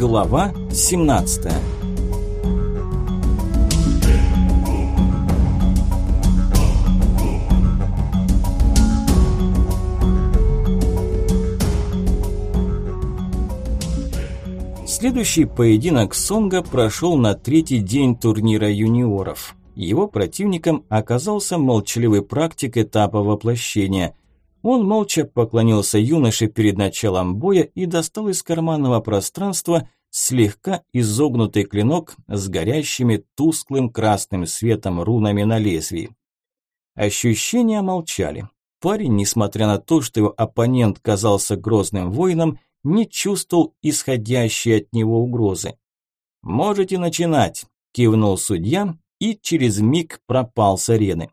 Глава 17 Следующий поединок Сонга прошел на третий день турнира юниоров. Его противником оказался молчаливый практик этапа воплощения. Он молча поклонился юноше перед началом боя и достал из карманного пространства слегка изогнутый клинок с горящими тусклым красным светом рунами на лезвии. Ощущения молчали. Парень, несмотря на то, что его оппонент казался грозным воином, не чувствовал исходящей от него угрозы. «Можете начинать», – кивнул судья и через миг пропал с арены.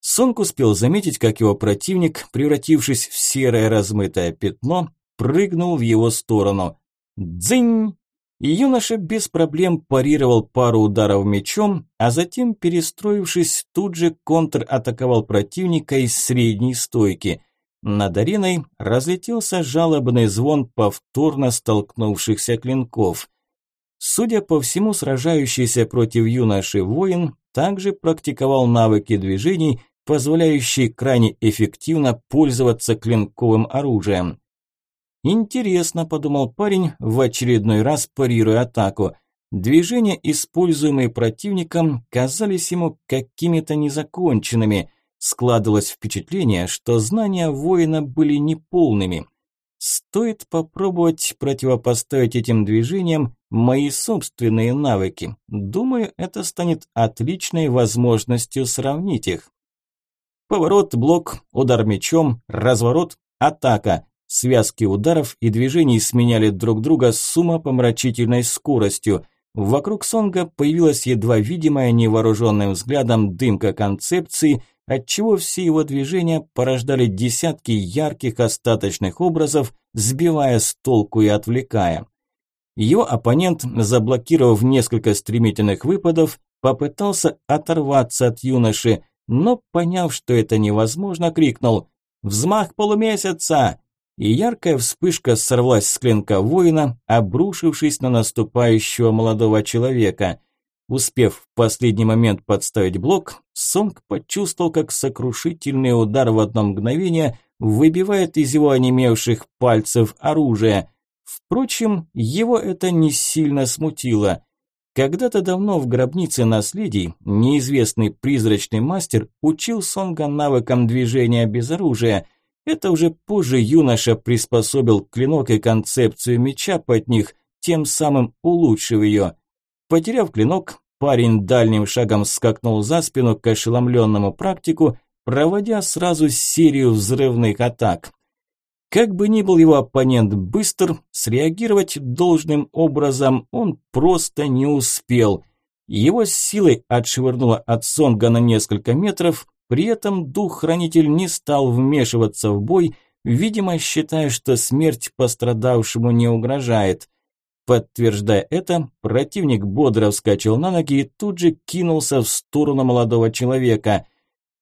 Сонг успел заметить, как его противник, превратившись в серое размытое пятно, прыгнул в его сторону. Дзынь! И юноша без проблем парировал пару ударов мечом, а затем, перестроившись, тут же контратаковал противника из средней стойки. Над ареной разлетелся жалобный звон повторно столкнувшихся клинков. Судя по всему, сражающийся против юноши воин также практиковал навыки движений, позволяющие крайне эффективно пользоваться клинковым оружием. «Интересно», – подумал парень, в очередной раз парируя атаку. Движения, используемые противником, казались ему какими-то незаконченными – Складывалось впечатление, что знания воина были неполными. Стоит попробовать противопоставить этим движениям мои собственные навыки. Думаю, это станет отличной возможностью сравнить их. Поворот, блок, удар мечом, разворот, атака. Связки ударов и движений сменяли друг друга с умопомрачительной скоростью. Вокруг Сонга появилась едва видимая невооруженным взглядом дымка концепции – отчего все его движения порождали десятки ярких остаточных образов, сбивая с толку и отвлекая. Его оппонент, заблокировав несколько стремительных выпадов, попытался оторваться от юноши, но, поняв, что это невозможно, крикнул «Взмах полумесяца!» И яркая вспышка сорвалась с клинка воина, обрушившись на наступающего молодого человека. Успев в последний момент подставить блок, Сонг почувствовал, как сокрушительный удар в одно мгновение выбивает из его онемевших пальцев оружие. Впрочем, его это не сильно смутило. Когда-то давно в гробнице наследий неизвестный призрачный мастер учил Сонга навыкам движения без оружия. Это уже позже юноша приспособил клинок и концепцию меча под них, тем самым улучшив ее. Потеряв клинок, парень дальним шагом скакнул за спину к ошеломленному практику, проводя сразу серию взрывных атак. Как бы ни был его оппонент быстр, среагировать должным образом он просто не успел. Его силой отшвырнуло от Сонга на несколько метров, при этом дух-хранитель не стал вмешиваться в бой, видимо, считая, что смерть пострадавшему не угрожает. Подтверждая это, противник бодро вскочил на ноги и тут же кинулся в сторону молодого человека.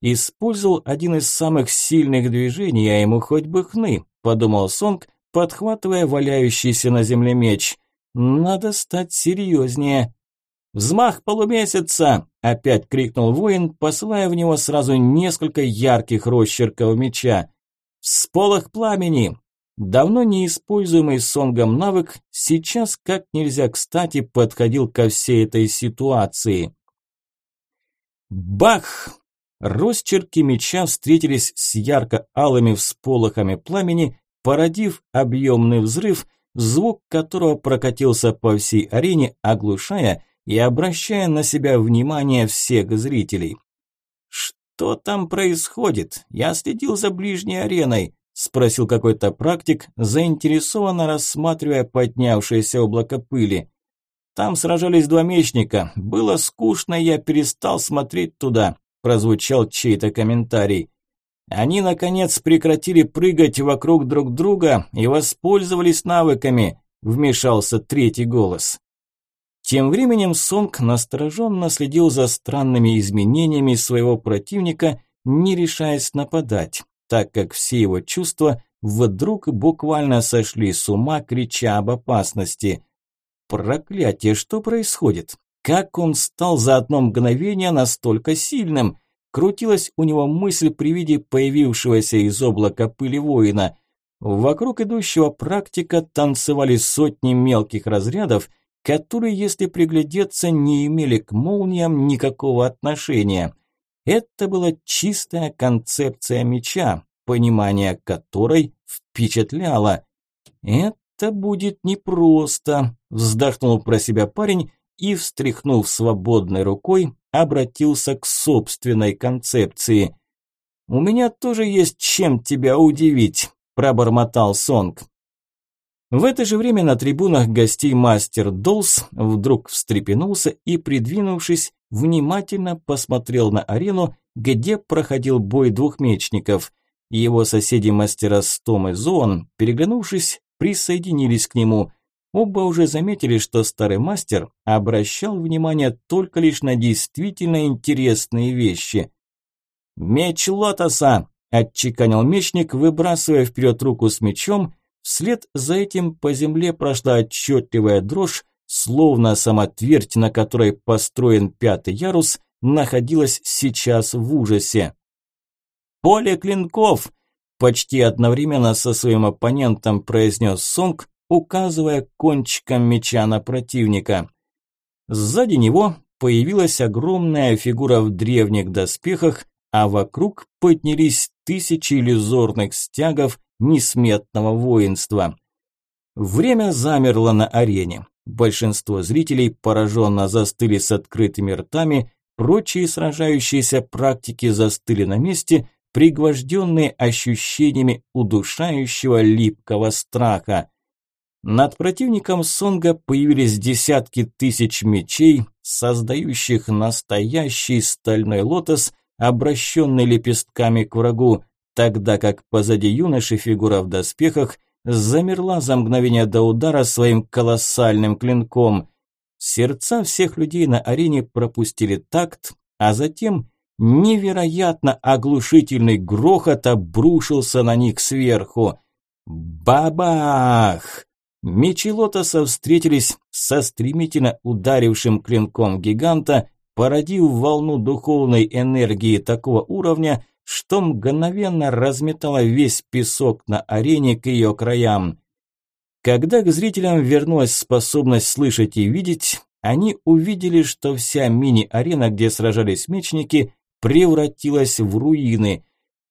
Использовал один из самых сильных движений, а ему хоть бы хны, подумал Сонг, подхватывая валяющийся на земле меч. Надо стать серьезнее. «Взмах полумесяца!» – опять крикнул воин, посылая в него сразу несколько ярких росчерков меча. «Всполох пламени! Давно неиспользуемый Сонгом навык сейчас как нельзя кстати подходил ко всей этой ситуации. Бах! Росчерки меча встретились с ярко-алыми всполохами пламени, породив объемный взрыв, звук которого прокатился по всей арене, оглушая и обращая на себя внимание всех зрителей. «Что там происходит? Я следил за ближней ареной спросил какой-то практик, заинтересованно рассматривая поднявшееся облако пыли. Там сражались два мечника. Было скучно, я перестал смотреть туда, прозвучал чей-то комментарий. Они наконец прекратили прыгать вокруг друг друга и воспользовались навыками, вмешался третий голос. Тем временем Сонг настороженно следил за странными изменениями своего противника, не решаясь нападать так как все его чувства вдруг буквально сошли с ума, крича об опасности. Проклятие, что происходит? Как он стал за одно мгновение настолько сильным? Крутилась у него мысль при виде появившегося из облака пыли воина. Вокруг идущего практика танцевали сотни мелких разрядов, которые, если приглядеться, не имели к молниям никакого отношения. Это была чистая концепция меча, понимание которой впечатляло. «Это будет непросто», – вздохнул про себя парень и, встряхнув свободной рукой, обратился к собственной концепции. «У меня тоже есть чем тебя удивить», – пробормотал Сонг. В это же время на трибунах гостей мастер Долс вдруг встрепенулся и, придвинувшись, внимательно посмотрел на арену, где проходил бой двух мечников. Его соседи мастера Стом и Зоон, переглянувшись, присоединились к нему. Оба уже заметили, что старый мастер обращал внимание только лишь на действительно интересные вещи. «Меч Лотоса!» – отчеканил мечник, выбрасывая вперед руку с мечом. Вслед за этим по земле прошла отчетливая дрожь, словно сама твердь, на которой построен пятый ярус, находилась сейчас в ужасе. «Поле клинков!» – почти одновременно со своим оппонентом произнес Сонг, указывая кончиком меча на противника. Сзади него появилась огромная фигура в древних доспехах, а вокруг поднялись тысячи иллюзорных стягов несметного воинства. Время замерло на арене. Большинство зрителей пораженно застыли с открытыми ртами, прочие сражающиеся практики застыли на месте, пригвожденные ощущениями удушающего липкого страха. Над противником Сонга появились десятки тысяч мечей, создающих настоящий стальной лотос, обращенный лепестками к врагу, тогда как позади юноши фигура в доспехах замерла за мгновение до удара своим колоссальным клинком. Сердца всех людей на арене пропустили такт, а затем невероятно оглушительный грохот обрушился на них сверху. Бабах! Мечи лотоса встретились со стремительно ударившим клинком гиганта, породив волну духовной энергии такого уровня, что мгновенно разметала весь песок на арене к ее краям. Когда к зрителям вернулась способность слышать и видеть, они увидели, что вся мини-арена, где сражались мечники, превратилась в руины.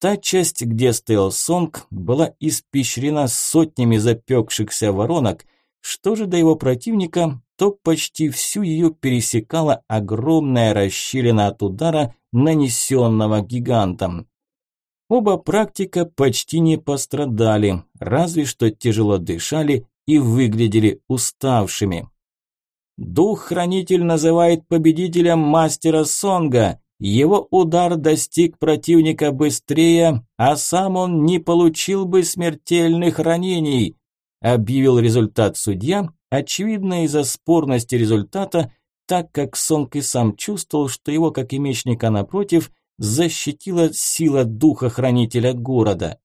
Та часть, где стоял Сонг, была испещрена сотнями запекшихся воронок. Что же до его противника, то почти всю ее пересекала огромная расщелина от удара, нанесенного гигантом. Оба практика почти не пострадали, разве что тяжело дышали и выглядели уставшими. Дух-хранитель называет победителем мастера Сонга. Его удар достиг противника быстрее, а сам он не получил бы смертельных ранений, объявил результат судья, очевидно из-за спорности результата, так как Сонг и сам чувствовал, что его, как и мечника напротив, защитила сила духа хранителя города.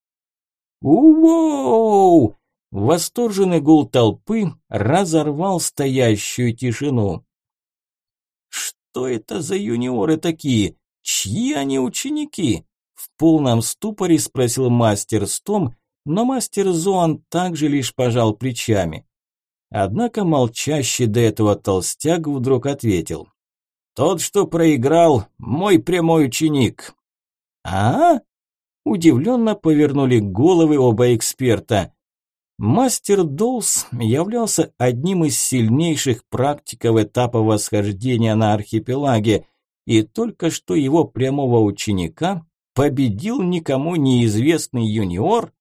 «Уоу!» Восторженный гул толпы разорвал стоящую тишину. Что это за юниоры такие? Чьи они ученики? В полном ступоре спросил мастер Стом, но мастер Зоан также лишь пожал плечами. Однако молчащий до этого толстяк вдруг ответил. «Тот, что проиграл, мой прямой ученик». «А?», -а? Удивленно повернули головы оба эксперта. Мастер Долс являлся одним из сильнейших практиков этапа восхождения на архипелаге, и только что его прямого ученика победил никому неизвестный юниор.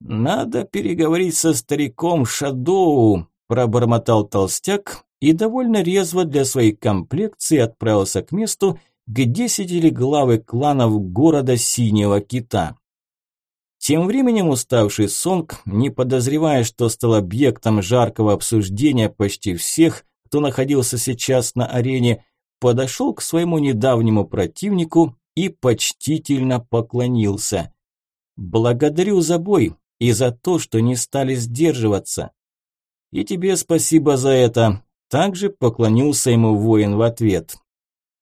«Надо переговорить со стариком Шадоу», – пробормотал толстяк и довольно резво для своей комплекции отправился к месту, где сидели главы кланов города Синего Кита. Тем временем уставший Сонг, не подозревая, что стал объектом жаркого обсуждения почти всех, кто находился сейчас на арене, подошел к своему недавнему противнику и почтительно поклонился. «Благодарю за бой и за то, что не стали сдерживаться». И тебе спасибо за это. Также поклонился ему воин в ответ.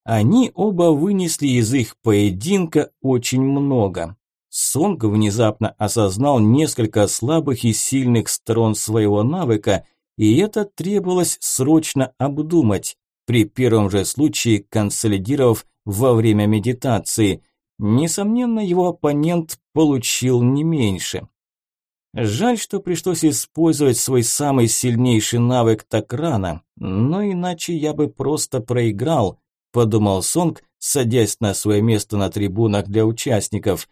Они оба вынесли из их поединка очень много. Сонг внезапно осознал несколько слабых и сильных сторон своего навыка, и это требовалось срочно обдумать, при первом же случае консолидировав во время медитации. Несомненно, его оппонент получил не меньше. Жаль, что пришлось использовать свой самый сильнейший навык так рано, но иначе я бы просто проиграл, подумал Сонг, садясь на свое место на трибунах для участников.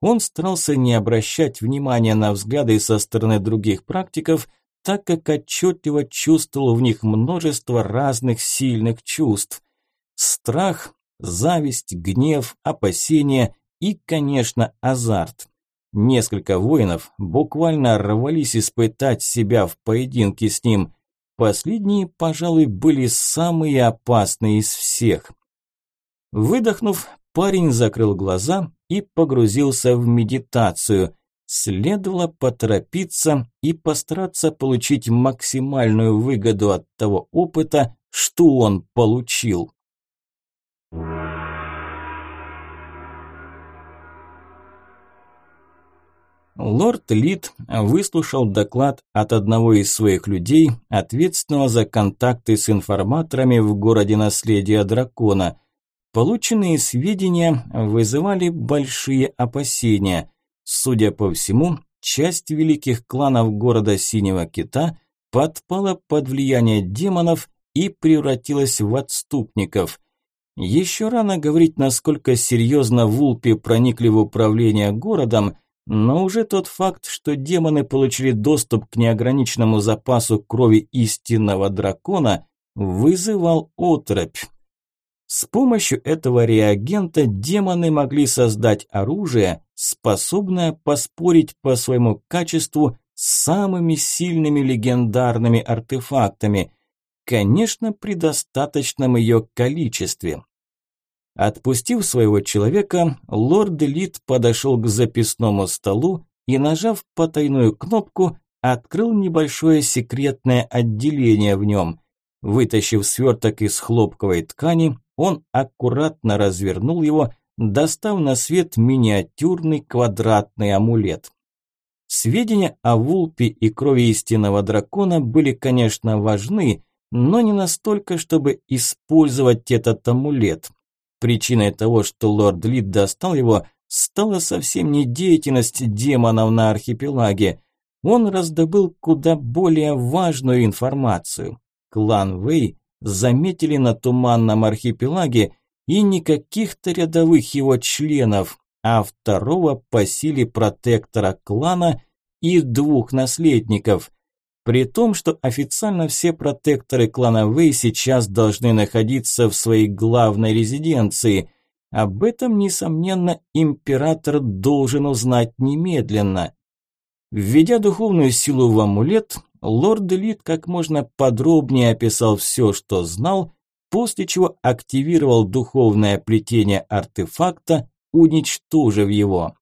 Он старался не обращать внимания на взгляды со стороны других практиков, так как отчетливо чувствовал в них множество разных сильных чувств. Страх, зависть, гнев, опасения и, конечно, азарт. Несколько воинов буквально рвались испытать себя в поединке с ним. Последние, пожалуй, были самые опасные из всех. Выдохнув, парень закрыл глаза и погрузился в медитацию. Следовало поторопиться и постараться получить максимальную выгоду от того опыта, что он получил. Лорд Лид выслушал доклад от одного из своих людей, ответственного за контакты с информаторами в городе наследия дракона. Полученные сведения вызывали большие опасения. Судя по всему, часть великих кланов города Синего Кита подпала под влияние демонов и превратилась в отступников. Еще рано говорить, насколько серьезно вулпи проникли в управление городом – но уже тот факт, что демоны получили доступ к неограниченному запасу крови истинного дракона, вызывал отрыбь. С помощью этого реагента демоны могли создать оружие, способное поспорить по своему качеству с самыми сильными легендарными артефактами, конечно, при достаточном ее количестве. Отпустив своего человека, лорд Лид подошел к записному столу и, нажав потайную кнопку, открыл небольшое секретное отделение в нем. Вытащив сверток из хлопковой ткани, он аккуратно развернул его, достав на свет миниатюрный квадратный амулет. Сведения о Вулпе и крови истинного дракона были, конечно, важны, но не настолько, чтобы использовать этот амулет. Причиной того, что лорд Лид достал его, стала совсем не деятельность демонов на архипелаге. Он раздобыл куда более важную информацию. Клан Вэй заметили на туманном архипелаге и не каких-то рядовых его членов, а второго по силе протектора клана и двух наследников. При том, что официально все протекторы клана Вэй сейчас должны находиться в своей главной резиденции. Об этом, несомненно, император должен узнать немедленно. Введя духовную силу в амулет, лорд Лид как можно подробнее описал все, что знал, после чего активировал духовное плетение артефакта, уничтожив его.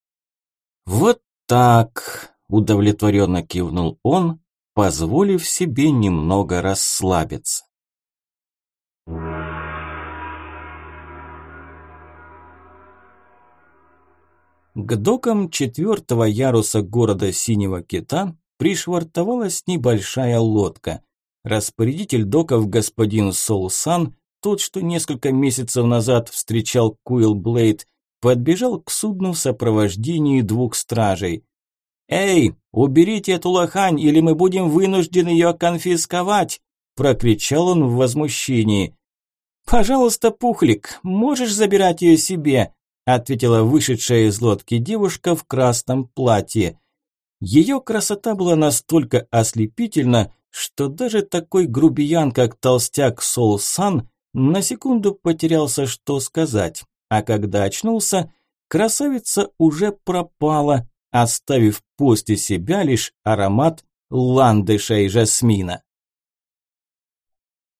«Вот так», – удовлетворенно кивнул он, позволив себе немного расслабиться. К докам четвертого яруса города Синего Кита пришвартовалась небольшая лодка. Распорядитель доков господин Соусан, тот, что несколько месяцев назад встречал Куил Блейд, подбежал к судну в сопровождении двух стражей. «Эй, уберите эту лохань, или мы будем вынуждены ее конфисковать!» – прокричал он в возмущении. «Пожалуйста, Пухлик, можешь забирать ее себе?» – ответила вышедшая из лодки девушка в красном платье. Ее красота была настолько ослепительна, что даже такой грубиян, как толстяк Сол Сан, на секунду потерялся, что сказать. А когда очнулся, красавица уже пропала, оставив после себя лишь аромат ландыша и жасмина.